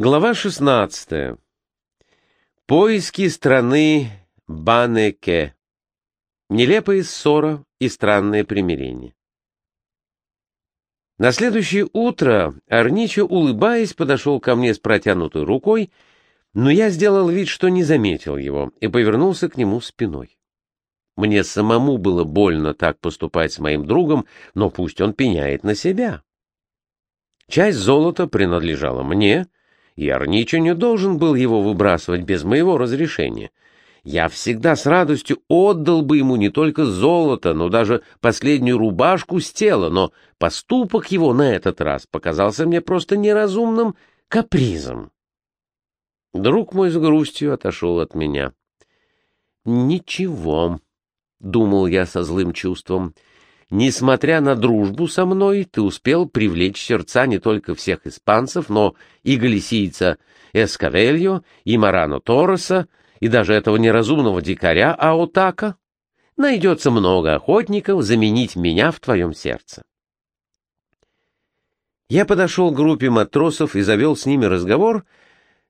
Глава 16. Поиски страны Банеке. Нелепая ссора и странное примирение. На следующее утро Арничо, улыбаясь, подошел ко мне с протянутой рукой, но я сделал вид, что не заметил его, и повернулся к нему спиной. Мне самому было больно так поступать с моим другом, но пусть он пеняет на себя. Часть золота принадлежала мне — и Арничо не должен был его выбрасывать без моего разрешения. Я всегда с радостью отдал бы ему не только золото, но даже последнюю рубашку с тела, но поступок его на этот раз показался мне просто неразумным капризом. Друг мой с грустью отошел от меня. «Ничего», — думал я со злым чувством, — Несмотря на дружбу со мной, ты успел привлечь сердца не только всех испанцев, но и галисийца Эскавельо, и Марано Торреса, и даже этого неразумного дикаря Аотака. Найдется много охотников заменить меня в твоем сердце. Я подошел к группе матросов и завел с ними разговор,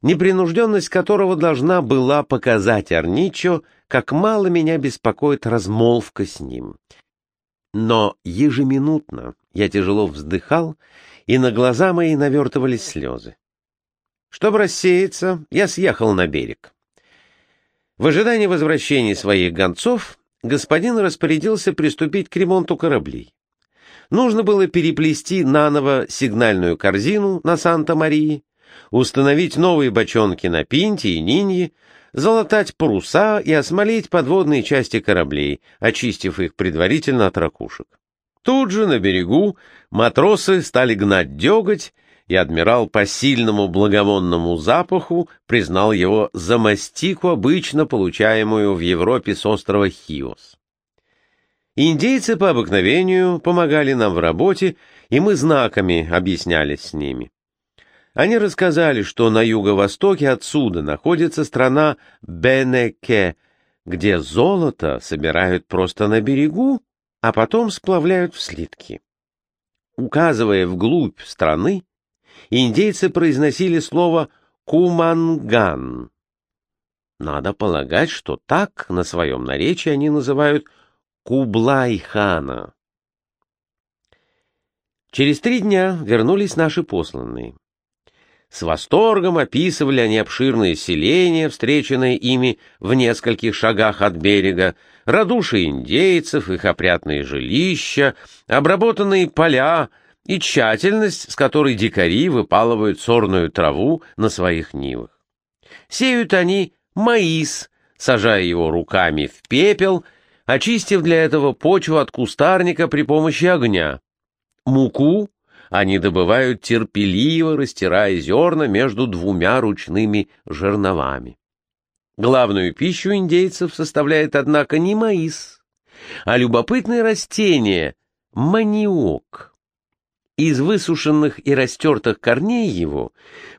непринужденность которого должна была показать Арничо, как мало меня беспокоит размолвка с ним — но ежеминутно я тяжело вздыхал, и на глаза мои навертывались слезы. Чтобы рассеяться, я съехал на берег. В ожидании возвращения своих гонцов господин распорядился приступить к ремонту кораблей. Нужно было переплести наново сигнальную корзину на Санта-Марии, установить новые бочонки на Пинте и Нинье, залатать паруса и осмолить подводные части кораблей, очистив их предварительно от ракушек. Тут же на берегу матросы стали гнать деготь, и адмирал по сильному благовонному запаху признал его за мастику, обычно получаемую в Европе с острова Хиос. Индейцы по обыкновению помогали нам в работе, и мы знаками объяснялись с ними. Они рассказали, что на юго-востоке отсюда находится страна Бенеке, где золото собирают просто на берегу, а потом сплавляют в слитки. Указывая вглубь страны, индейцы произносили слово «куманган». Надо полагать, что так на своем наречии они называют Кублай-хана. Через три дня вернулись наши посланные. С восторгом описывали они обширные селения, встреченные ими в нескольких шагах от берега, радушие индейцев, их опрятные жилища, обработанные поля и тщательность, с которой дикари выпалывают сорную траву на своих нивах. Сеют они маис, сажая его руками в пепел, очистив для этого почву от кустарника при помощи огня. Муку они добывают терпеливо, растирая зерна между двумя ручными жерновами. Главную пищу индейцев составляет, однако, не маис, а любопытное растение — маниок. Из высушенных и растертых корней его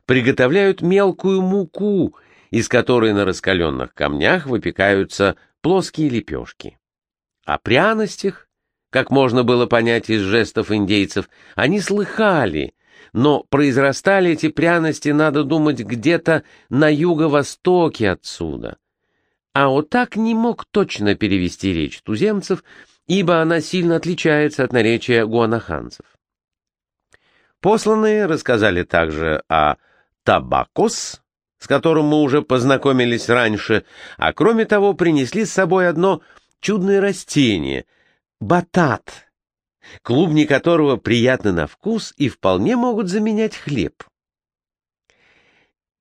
приготовляют мелкую муку, из которой на раскаленных камнях выпекаются плоские лепешки. О пряностях как можно было понять из жестов индейцев, они слыхали, но произрастали эти пряности, надо думать, где-то на юго-востоке отсюда. А вот так не мог точно перевести речь туземцев, ибо она сильно отличается от наречия гуанаханцев. Посланные рассказали также о табакос, с которым мы уже познакомились раньше, а кроме того принесли с собой одно чудное растение — батат, клубни которого приятны на вкус и вполне могут заменять хлеб.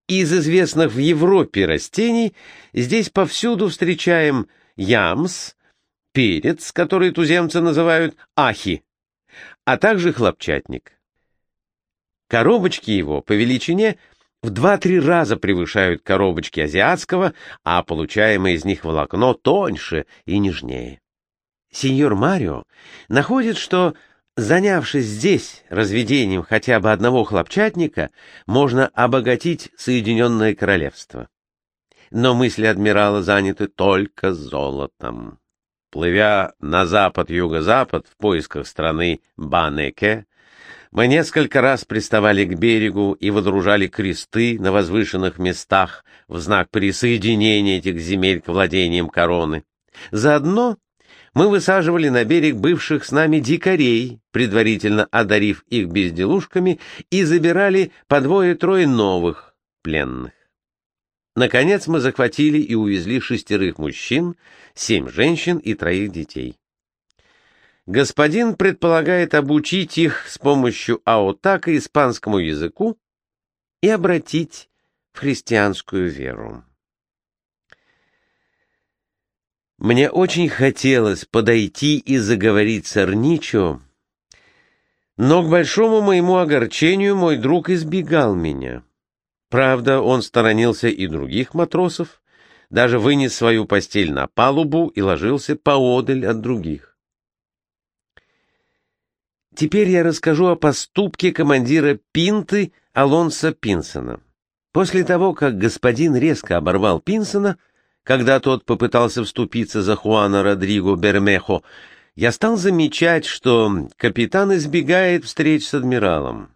Из известных в Европе растений здесь повсюду встречаем ямс, перец, который туземцы называют ахи, а также хлопчатник. Коробочки его по величине в два-три раза превышают коробочки азиатского, а получаемое из них волокно тоньше и нежнее. Сеньор Марио находит, что, занявшись здесь разведением хотя бы одного хлопчатника, можно обогатить Соединенное Королевство. Но мысли адмирала заняты только золотом. Плывя на запад-юго-запад в поисках страны Банеке, Мы несколько раз приставали к берегу и водружали кресты на возвышенных местах в знак присоединения этих земель к владениям короны. Заодно мы высаживали на берег бывших с нами дикарей, предварительно одарив их безделушками, и забирали по двое-трое новых пленных. Наконец мы захватили и увезли шестерых мужчин, семь женщин и троих детей. Господин предполагает обучить их с помощью аотака испанскому языку и обратить в христианскую веру. Мне очень хотелось подойти и заговорить с Арничо, но к большому моему огорчению мой друг избегал меня. Правда, он сторонился и других матросов, даже вынес свою постель на палубу и ложился поодаль от других. Теперь я расскажу о поступке командира Пинты Алонса Пинсона. После того, как господин резко оборвал Пинсона, когда тот попытался вступиться за Хуана Родриго Бермехо, я стал замечать, что капитан избегает встреч с адмиралом.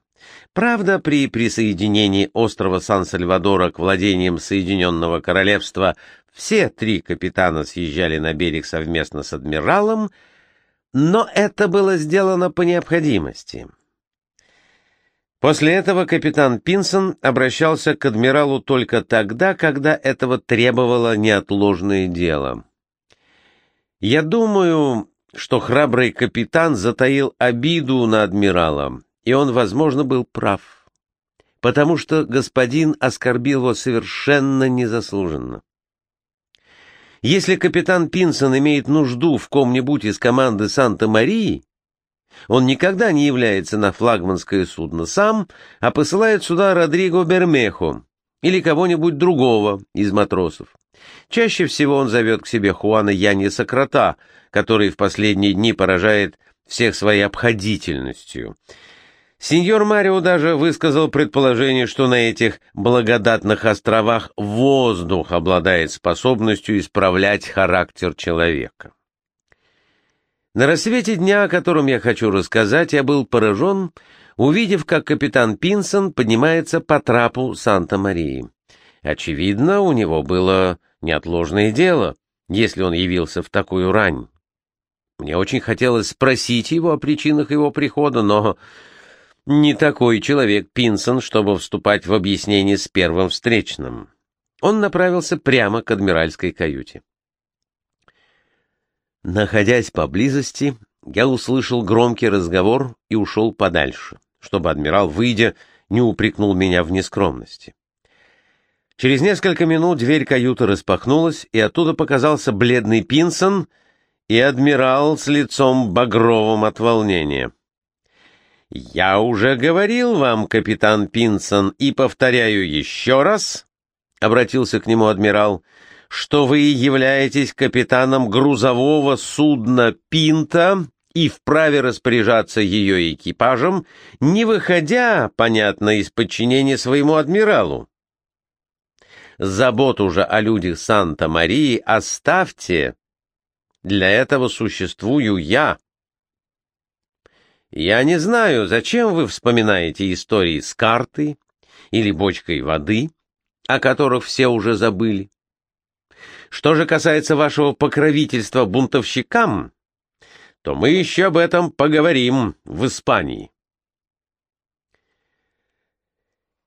Правда, при присоединении острова Сан-Сальвадора к владениям Соединенного Королевства все три капитана съезжали на берег совместно с адмиралом — но это было сделано по необходимости. После этого капитан Пинсон обращался к адмиралу только тогда, когда этого требовало неотложное дело. Я думаю, что храбрый капитан затаил обиду на адмирала, и он, возможно, был прав, потому что господин оскорбил его совершенно незаслуженно. Если капитан Пинсон имеет нужду в ком-нибудь из команды Санта-Марии, он никогда не является на флагманское судно сам, а посылает сюда Родриго Бермехо или кого-нибудь другого из матросов. Чаще всего он зовет к себе Хуана Яньеса Крота, который в последние дни поражает всех своей обходительностью — Сеньор Марио даже высказал предположение, что на этих благодатных островах воздух обладает способностью исправлять характер человека. На рассвете дня, о котором я хочу рассказать, я был поражен, увидев, как капитан Пинсон поднимается по трапу Санта-Марии. Очевидно, у него было неотложное дело, если он явился в такую рань. Мне очень хотелось спросить его о причинах его прихода, но не такой человек Пинсон, чтобы вступать в объяснение с первым встречным. Он направился прямо к адмиральской каюте. Находясь поблизости, я услышал громкий разговор и ушел подальше, чтобы адмирал, выйдя, не упрекнул меня в нескромности. Через несколько минут дверь каюты распахнулась, и оттуда показался бледный Пинсон и адмирал с лицом багровым от волнения. «Я уже говорил вам, капитан Пинсон, и повторяю еще раз», — обратился к нему адмирал, — «что вы являетесь капитаном грузового судна «Пинта» и вправе распоряжаться ее экипажем, не выходя, понятно, из подчинения своему адмиралу. Заботу же о людях Санта-Марии оставьте. Для этого существую я, я не знаю, зачем вы вспоминаете истории с картой или бочкой воды, о которых все уже забыли. Что же касается вашего покровительства бунтовщикам, то мы еще об этом поговорим в Испании.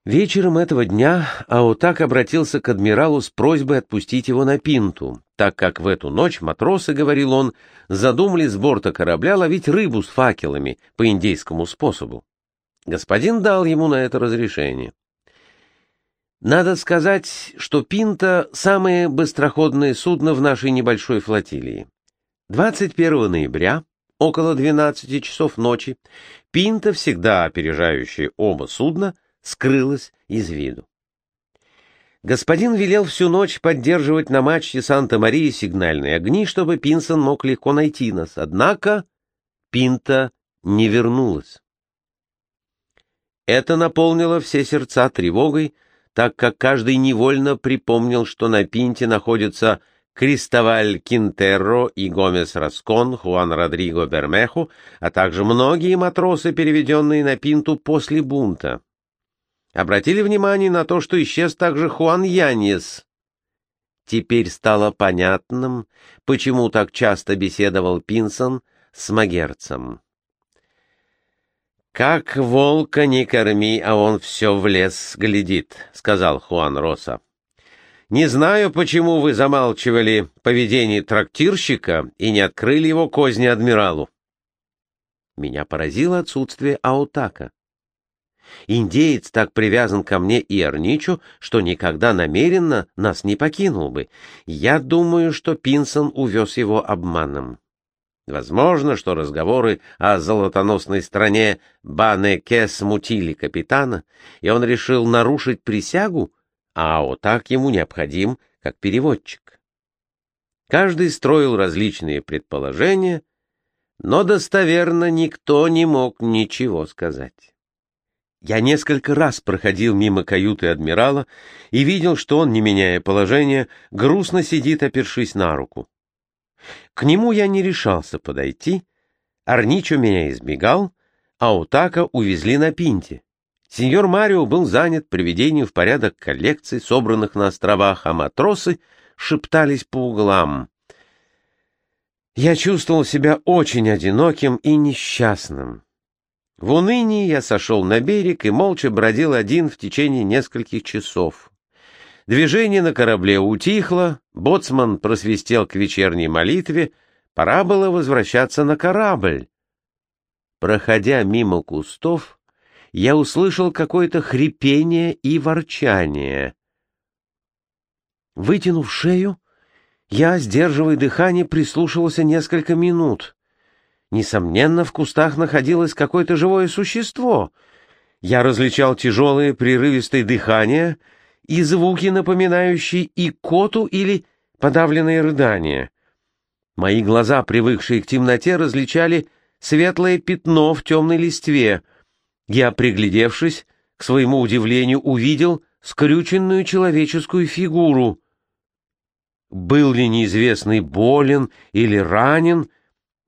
Вечером этого дня Аутак обратился к адмиралу с просьбой отпустить его на пинту, так как в эту ночь матросы, говорил он, задумали с борта корабля ловить рыбу с факелами по индейскому способу. Господин дал ему на это разрешение. Надо сказать, что Пинта — самое быстроходное судно в нашей небольшой флотилии. 21 ноября, около 12 часов ночи, Пинта, всегда опережающая оба судна, — скрылась из виду. Господин велел всю ночь поддерживать на мачте Санта-Марии сигнальные огни, чтобы Пинсон мог легко найти нас. Однако Пинта не вернулась. Это наполнило все сердца тревогой, так как каждый невольно припомнил, что на Пинте находится Кристоваль Кинтерро и Гомес Раскон, Хуан Родриго Бермеху, а также многие матросы, переведенные на Пинту после бунта. Обратили внимание на то, что исчез также Хуан Яньес. Теперь стало понятным, почему так часто беседовал Пинсон с Магерцем. «Как волка не корми, а он все в лес глядит», — сказал Хуан Роса. Не знаю, почему вы замалчивали поведение трактирщика и не открыли его козни адмиралу. Меня поразило отсутствие Аутака. Индеец так привязан ко мне и Арничу, что никогда намеренно нас не покинул бы. Я думаю, что Пинсон увез его обманом. Возможно, что разговоры о золотоносной стране Банеке смутили капитана, и он решил нарушить присягу, а Аотак ему необходим как переводчик. Каждый строил различные предположения, но достоверно никто не мог ничего сказать. Я несколько раз проходил мимо каюты адмирала и видел, что он, не меняя положения, грустно сидит, опершись на руку. К нему я не решался подойти, Арничо меня избегал, а Утака увезли на пинте. Сеньор Марио был занят приведением в порядок коллекций, собранных на островах, а матросы шептались по углам. Я чувствовал себя очень одиноким и несчастным. В унынии я сошел на берег и молча бродил один в течение нескольких часов. Движение на корабле утихло, боцман просвистел к вечерней молитве, пора было возвращаться на корабль. Проходя мимо кустов, я услышал какое-то хрипение и ворчание. Вытянув шею, я, сдерживая дыхание, прислушивался несколько минут. Несомненно, в кустах находилось какое-то живое существо. Я различал тяжелое прерывистое дыхание и звуки, напоминающие икоту или подавленные рыдания. Мои глаза, привыкшие к темноте, различали светлое пятно в темной листве — я, приглядевшись, к своему удивлению, увидел скрюченную человеческую фигуру. Был ли неизвестный болен или ранен,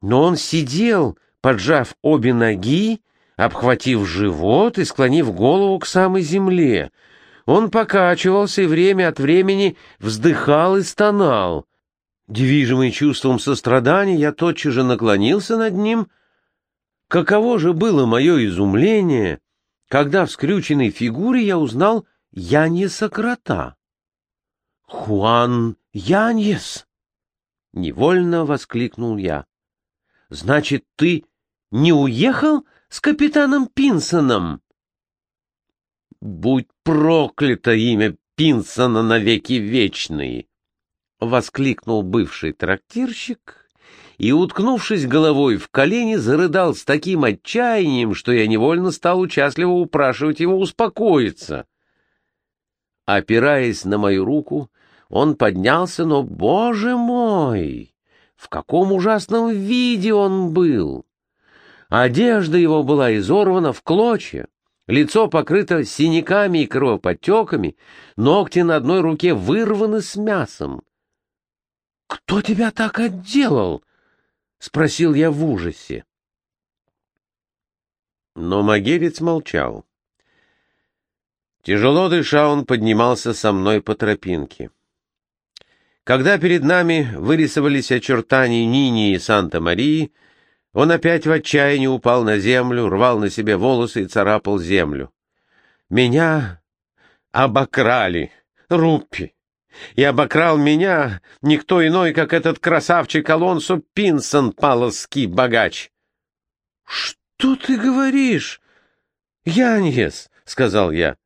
но он сидел, поджав обе ноги, обхватив живот и склонив голову к самой земле. Он покачивался и время от времени вздыхал и стонал. Движимый чувством сострадания, я тотчас же наклонился над ним Каково же было мое изумление, когда в скрюченной фигуре я узнал Яньеса Крота. «Хуан Яньес!» — невольно воскликнул я. «Значит, ты не уехал с капитаном Пинсоном?» «Будь проклято имя Пинсона навеки вечные!» — воскликнул бывший трактирщик и, уткнувшись головой в колени, зарыдал с таким отчаянием, что я невольно стал участливо упрашивать его успокоиться. Опираясь на мою руку, он поднялся, но, боже мой, в каком ужасном виде он был! Одежда его была изорвана в клочья, лицо покрыто синяками и кровоподтеками, ногти на одной руке вырваны с мясом. «Кто тебя так отделал?» — спросил я в ужасе. Но Магерец молчал. Тяжело дыша, он поднимался со мной по тропинке. Когда перед нами вырисовались очертания Нини и Санта-Марии, он опять в отчаянии упал на землю, рвал на себе волосы и царапал землю. Меня обокрали, Руппи и обокрал меня никто иной, как этот красавчик Алонсо Пинсон, палоский богач. — Что ты говоришь? — Яньес, — сказал я.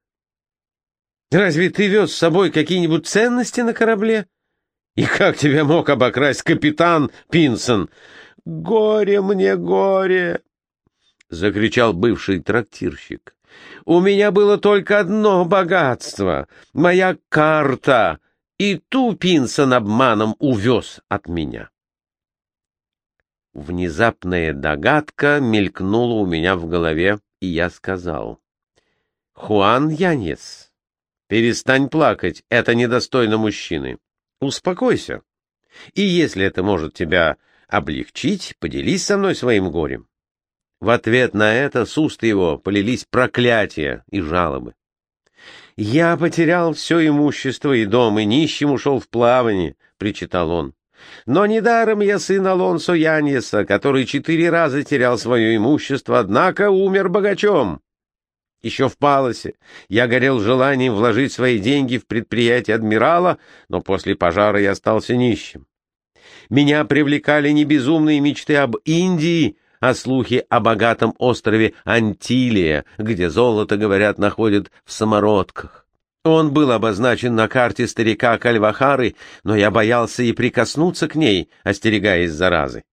— Разве ты вез с собой какие-нибудь ценности на корабле? И как тебя мог обокрасть капитан Пинсон? — Горе мне, горе! — закричал бывший трактирщик. — У меня было только одно богатство — моя карта — и ту Пинсон обманом увез от меня. Внезапная догадка мелькнула у меня в голове, и я сказал. — Хуан Яньес, перестань плакать, это недостойно мужчины. Успокойся. И если это может тебя облегчить, поделись со мной своим горем. В ответ на это с уст его полились проклятия и жалобы. «Я потерял все имущество и дом, и нищим ушел в плавание», — причитал он. «Но недаром я сын Алонсо Яньеса, который четыре раза терял свое имущество, однако умер богачом. Еще в Палосе я горел желанием вложить свои деньги в предприятие адмирала, но после пожара я остался нищим. Меня привлекали не безумные мечты об Индии, а слухи о богатом острове Антилия, где золото, говорят, находят в самородках. Он был обозначен на карте старика Кальвахары, но я боялся и прикоснуться к ней, остерегаясь заразы.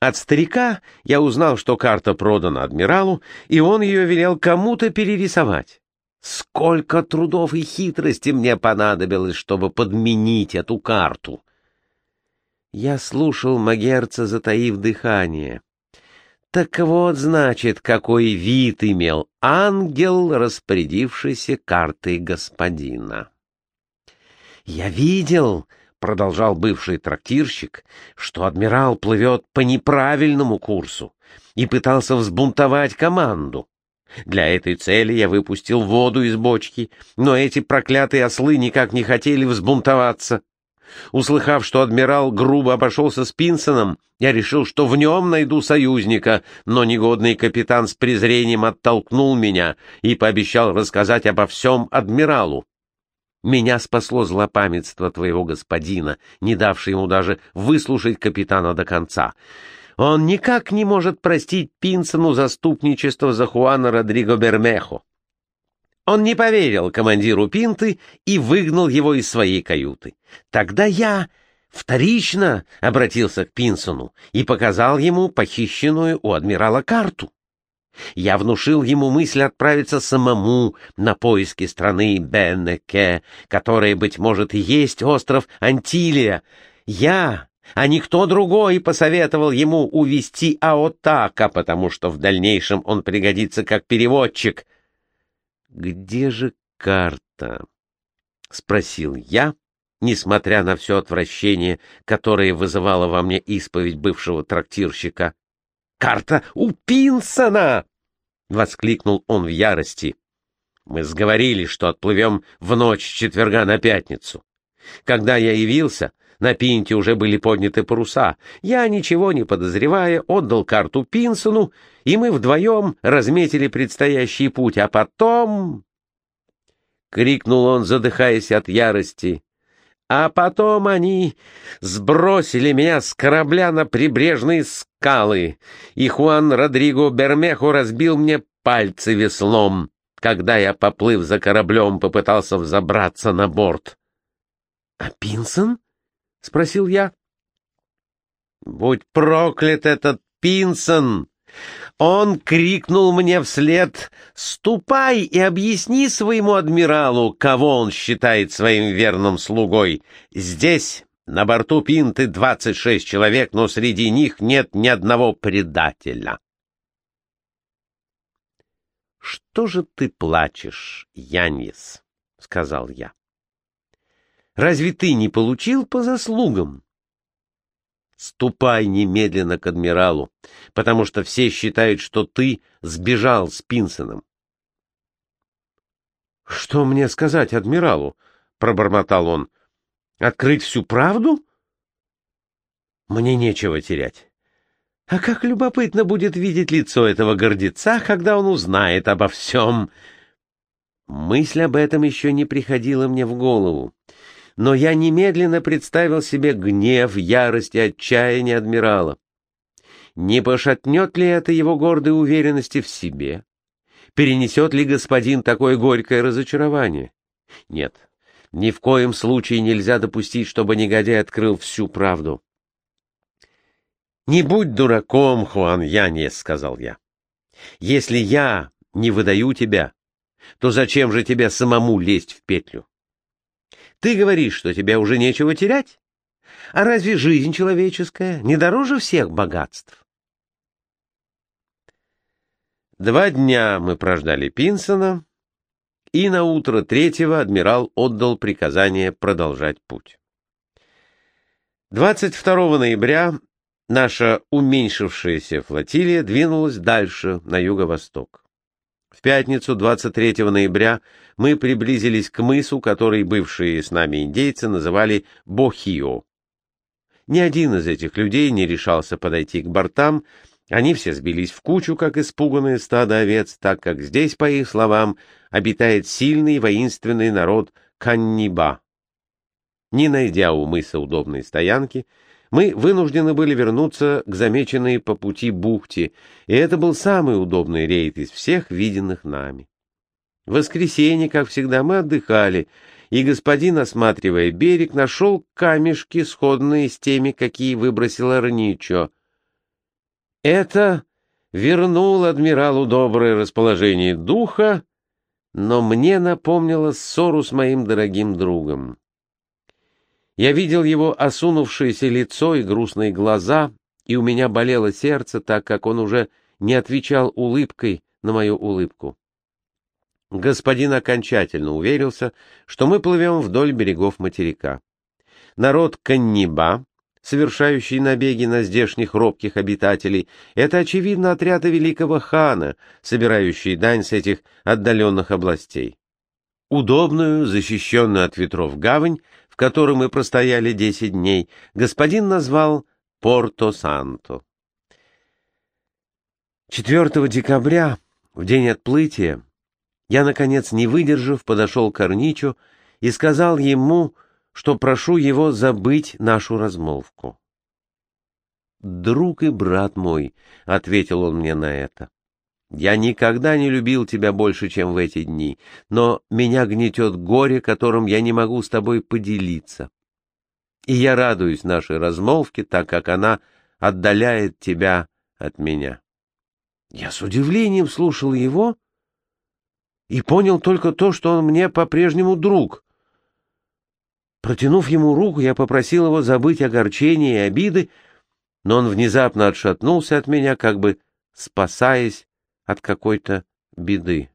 От старика я узнал, что карта продана адмиралу, и он ее велел кому-то перерисовать. Сколько трудов и хитрости мне понадобилось, чтобы подменить эту карту. Я слушал Магерца, затаив дыхание. Так вот, значит, какой вид имел ангел, распорядившийся картой господина. Я видел, — продолжал бывший трактирщик, — что адмирал плывет по неправильному курсу и пытался взбунтовать команду. Для этой цели я выпустил воду из бочки, но эти проклятые ослы никак не хотели взбунтоваться. Услыхав, что адмирал грубо обошелся с Пинсоном, я решил, что в нем найду союзника, но негодный капитан с презрением оттолкнул меня и пообещал рассказать обо всем адмиралу. Меня спасло злопамятство твоего господина, не давшее ему даже выслушать капитана до конца. Он никак не может простить Пинсону заступничество за Хуана Родриго Бермехо. Он не поверил командиру Пинты и выгнал его из своей каюты. Тогда я вторично обратился к Пинсону и показал ему похищенную у адмирала карту. Я внушил ему мысль отправиться самому на поиски страны Беннеке, которая, быть может, и есть остров Антилия. Я, а никто другой, посоветовал ему увести Аотака, потому что в дальнейшем он пригодится как переводчик. «Где же карта?» — спросил я, несмотря на все отвращение, которое вызывало во мне исповедь бывшего трактирщика. «Карта у Пинсона!» — воскликнул он в ярости. «Мы сговорились, что отплывем в ночь с четверга на пятницу. Когда я явился, на Пинте уже были подняты паруса. Я, ничего не подозревая, отдал карту Пинсону, и мы вдвоем разметили предстоящий путь, а потом... Крикнул он, задыхаясь от ярости. А потом они сбросили меня с корабля на прибрежные скалы, и Хуан Родриго Бермехо разбил мне пальцы веслом, когда я, поплыв за кораблем, попытался взобраться на борт. — А Пинсон? — спросил я. «Будь проклят этот Пинсон!» Он крикнул мне вслед «Ступай и объясни своему адмиралу, кого он считает своим верным слугой. Здесь, на борту Пинты, двадцать шесть человек, но среди них нет ни одного предателя». «Что же ты плачешь, Янис?» — сказал я. Разве ты не получил по заслугам? Ступай немедленно к адмиралу, потому что все считают, что ты сбежал с Пинсоном. — Что мне сказать адмиралу? — пробормотал он. — Открыть всю правду? Мне нечего терять. А как любопытно будет видеть лицо этого гордеца, когда он узнает обо всем. Мысль об этом еще не приходила мне в голову но я немедленно представил себе гнев, ярость и отчаяние адмирала. Не пошатнет ли это его гордой уверенности в себе? Перенесет ли господин такое горькое разочарование? Нет, ни в коем случае нельзя допустить, чтобы негодяй открыл всю правду. «Не будь дураком, Хуан Яньес», — сказал я. «Если я не выдаю тебя, то зачем же тебе самому лезть в петлю? Ты говоришь, что тебе уже нечего терять? А разве жизнь человеческая не дороже всех богатств? Два дня мы прождали Пинсона, и на утро третьего адмирал отдал приказание продолжать путь. 22 ноября наша уменьшившаяся флотилия двинулась дальше, на юго-восток. Пятницу 23 ноября мы приблизились к мысу, который бывшие с нами индейцы называли Бохио. Ни один из этих людей не решался подойти к бортам, они все сбились в кучу, как испуганные стадо овец, так как здесь, по их словам, обитает сильный воинственный народ Канниба. Не найдя у мыса удобной стоянки, мы вынуждены были вернуться к замеченной по пути бухте, и это был самый удобный рейд из всех виденных нами. В воскресенье, как всегда, мы отдыхали, и господин, осматривая берег, нашел камешки, сходные с теми, какие выбросила Рничо. Это вернул адмиралу доброе расположение духа, но мне напомнило ссору с моим дорогим другом. Я видел его осунувшееся лицо и грустные глаза, и у меня болело сердце, так как он уже не отвечал улыбкой на мою улыбку. Господин окончательно уверился, что мы плывем вдоль берегов материка. Народ Канниба, совершающий набеги на здешних робких обитателей, это, очевидно, отряды великого хана, собирающие дань с этих отдаленных областей. Удобную, защищенную от ветров гавань в котором мы простояли десять дней, господин назвал Порто-Санто. 4 декабря, в день отплытия, я, наконец, не выдержав, подошел к Корничу и сказал ему, что прошу его забыть нашу размолвку. «Друг и брат мой», — ответил он мне на это, я никогда не любил тебя больше, чем в эти дни, но меня гнетет горе, которым я не могу с тобой поделиться. И я радуюсь нашей размолвке, так как она отдаляет тебя от меня. Я с удивлением слушал его и понял только то, что он мне по-прежнему друг. Протянув ему руку, я попросил его забыть огорчение и обиды, но он внезапно отшатнулся от меня, как бы спасаясь от какой-то беды.